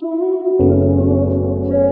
Tu, tu, tu, tu.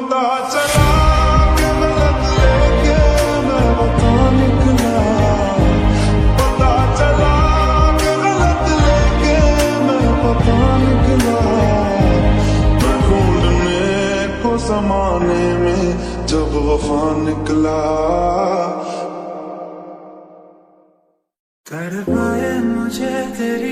चला गलत लेके मैं बता निकला। पता चला गलत लेके मैं पता निकला। को समाने में जब वफा निकला। कर पाए मुझे तेरी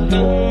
जो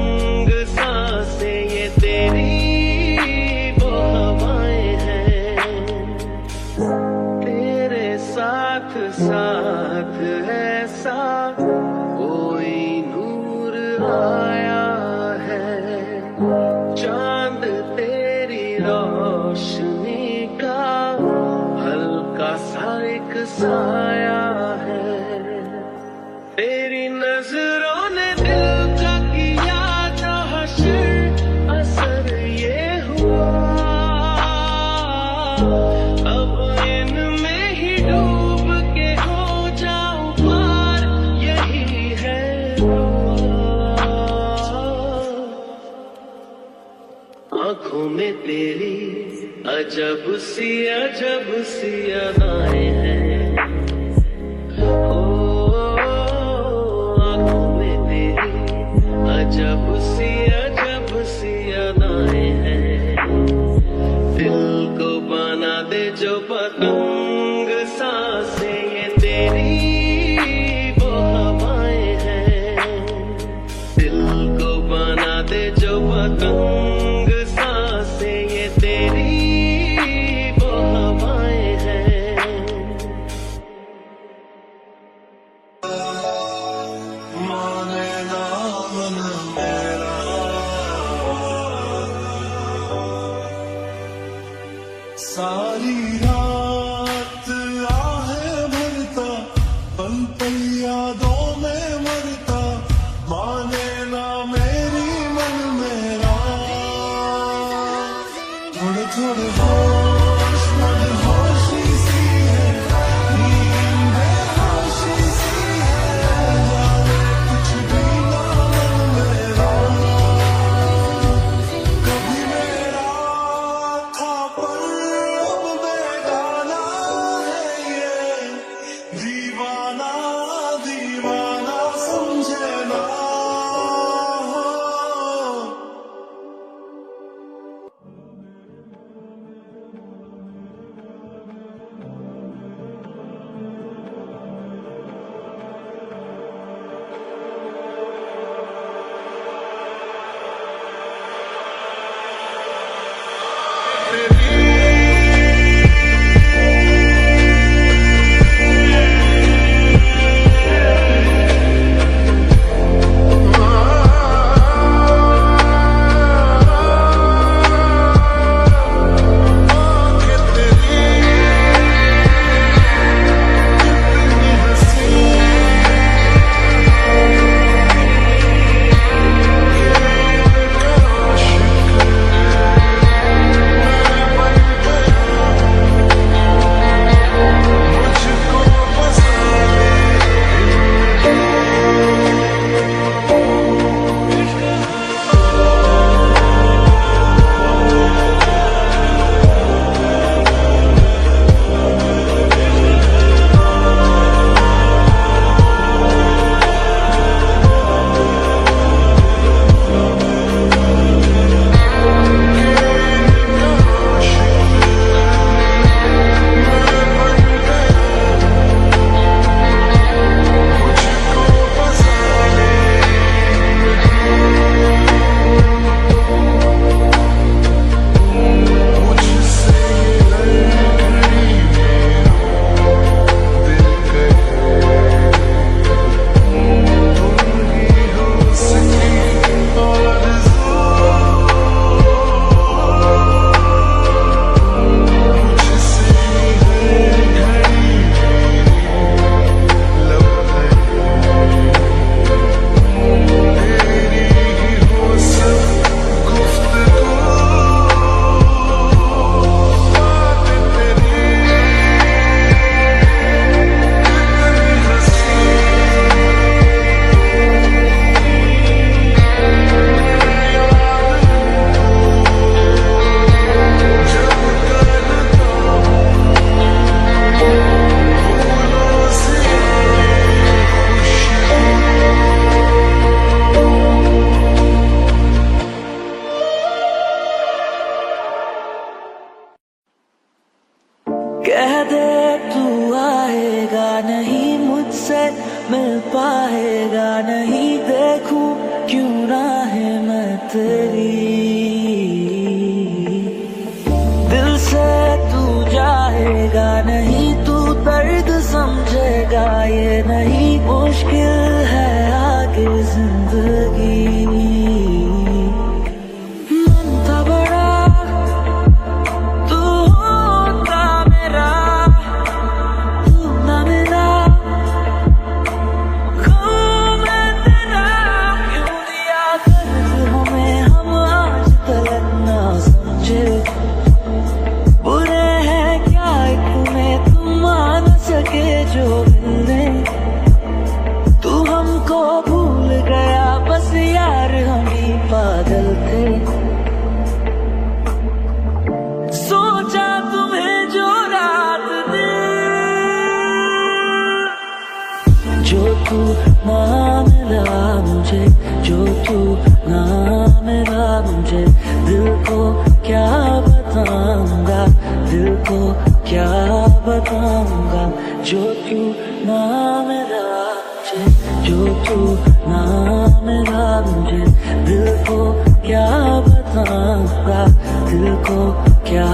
दिल को क्या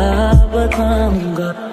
बताऊँगा?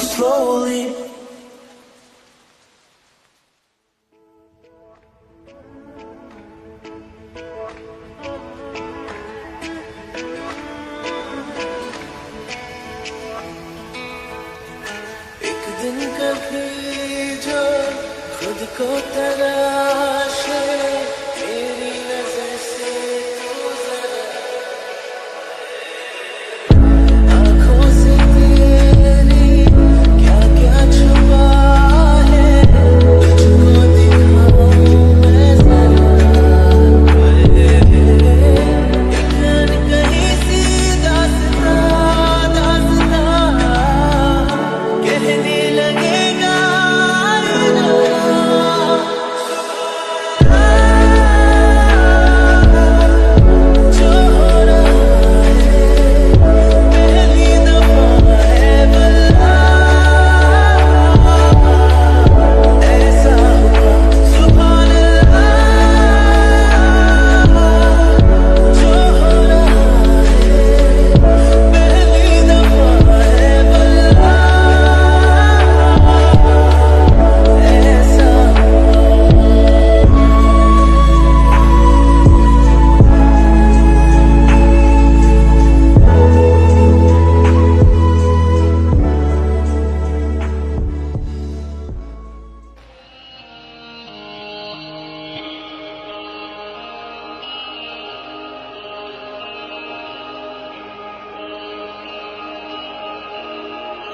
slowly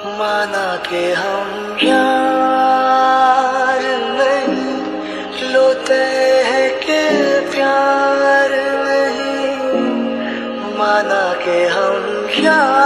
माना के हम प्यार नहीं लोते हैं के प्यार नहीं। माना के हम प्यार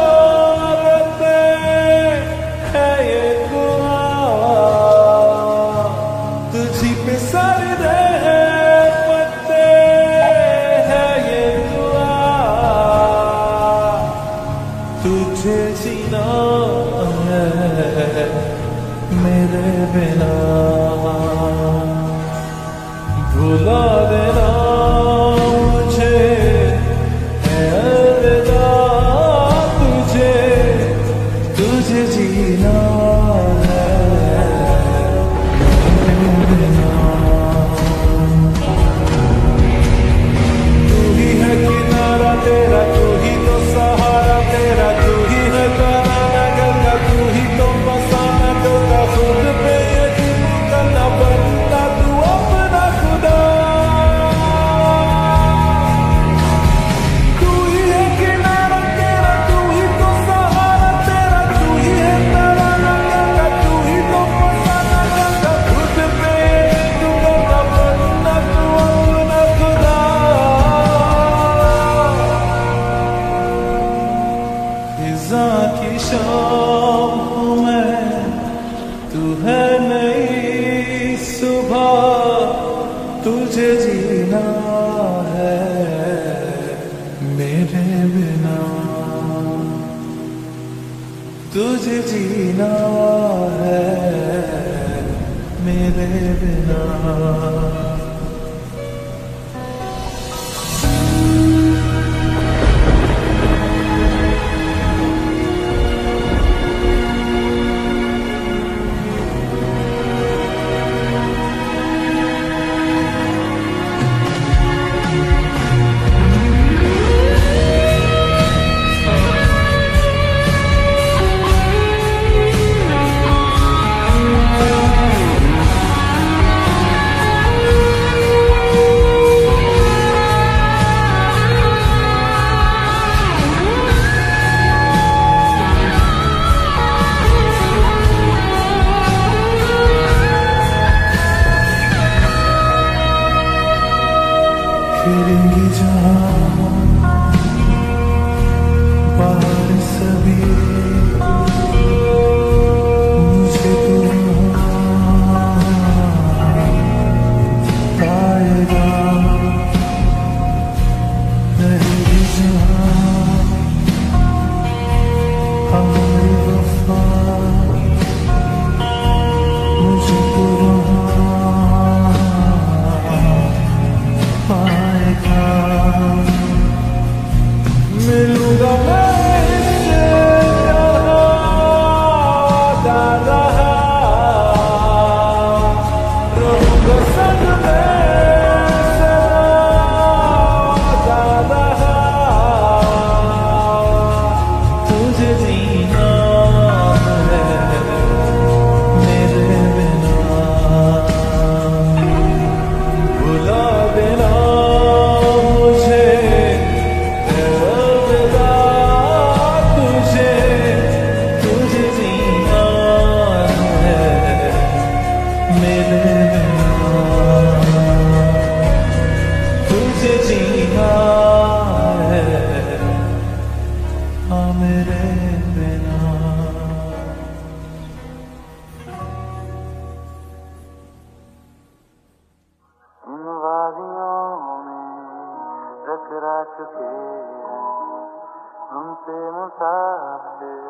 हमसे मुसाफिर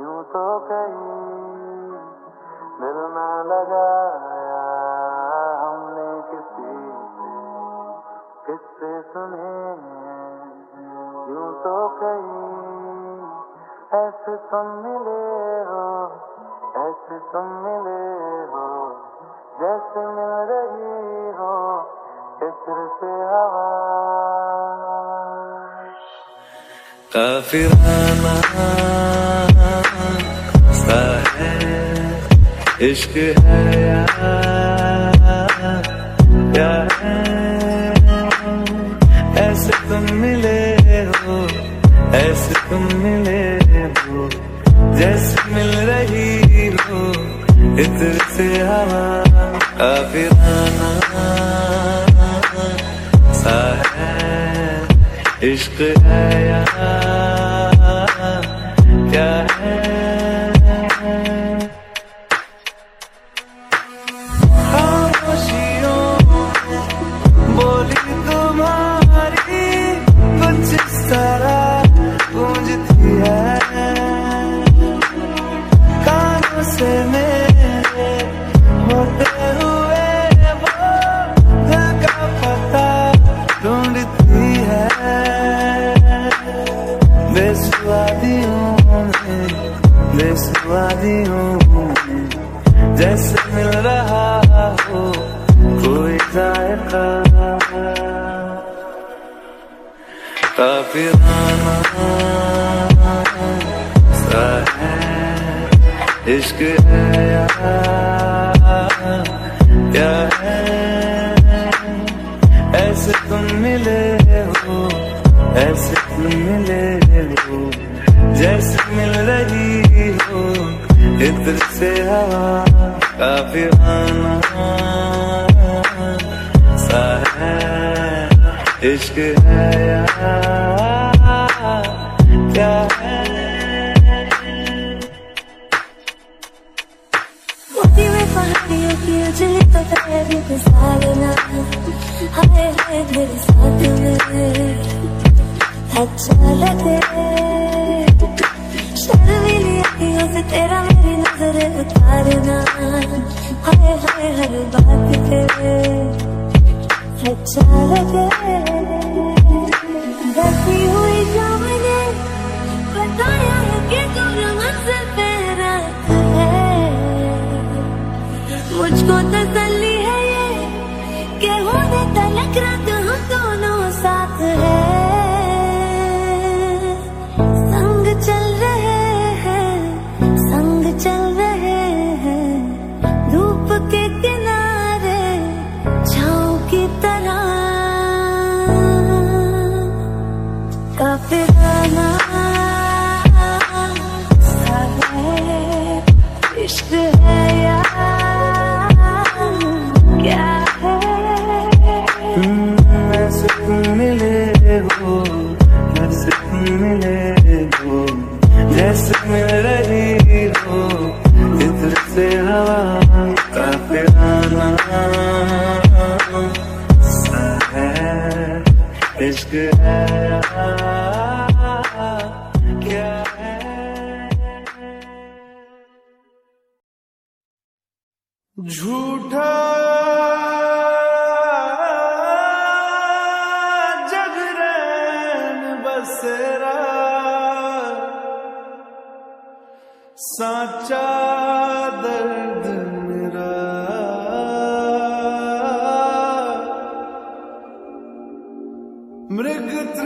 यूँ तो कहीं दिल न लगाया हमने किसी किससे सुने यूँ तो कहीं ऐसे तुम मिले हो ऐसे तुम मिले हो जैसे मिल रही हो इत्र से हवा काफिराना सा है, इश्क है या है ऐसे तुम मिले हो, ऐसे तुम मिले हो, जैसे मिल रही हो इत्र से हवा। काफिराना सा है, इश्क है या काफिराना सा है इश्क है क्या है? हाय हाय तेरे साथ में। अच्छा लगे। गलियों से तेरा मेरी नज़र उतारना। हाय हाय, हर बात पे। लगे। बसी हुई बताया है कि तू रमन से तेरा है। मुझको तसल्ली है ये, कि होने तलक रहा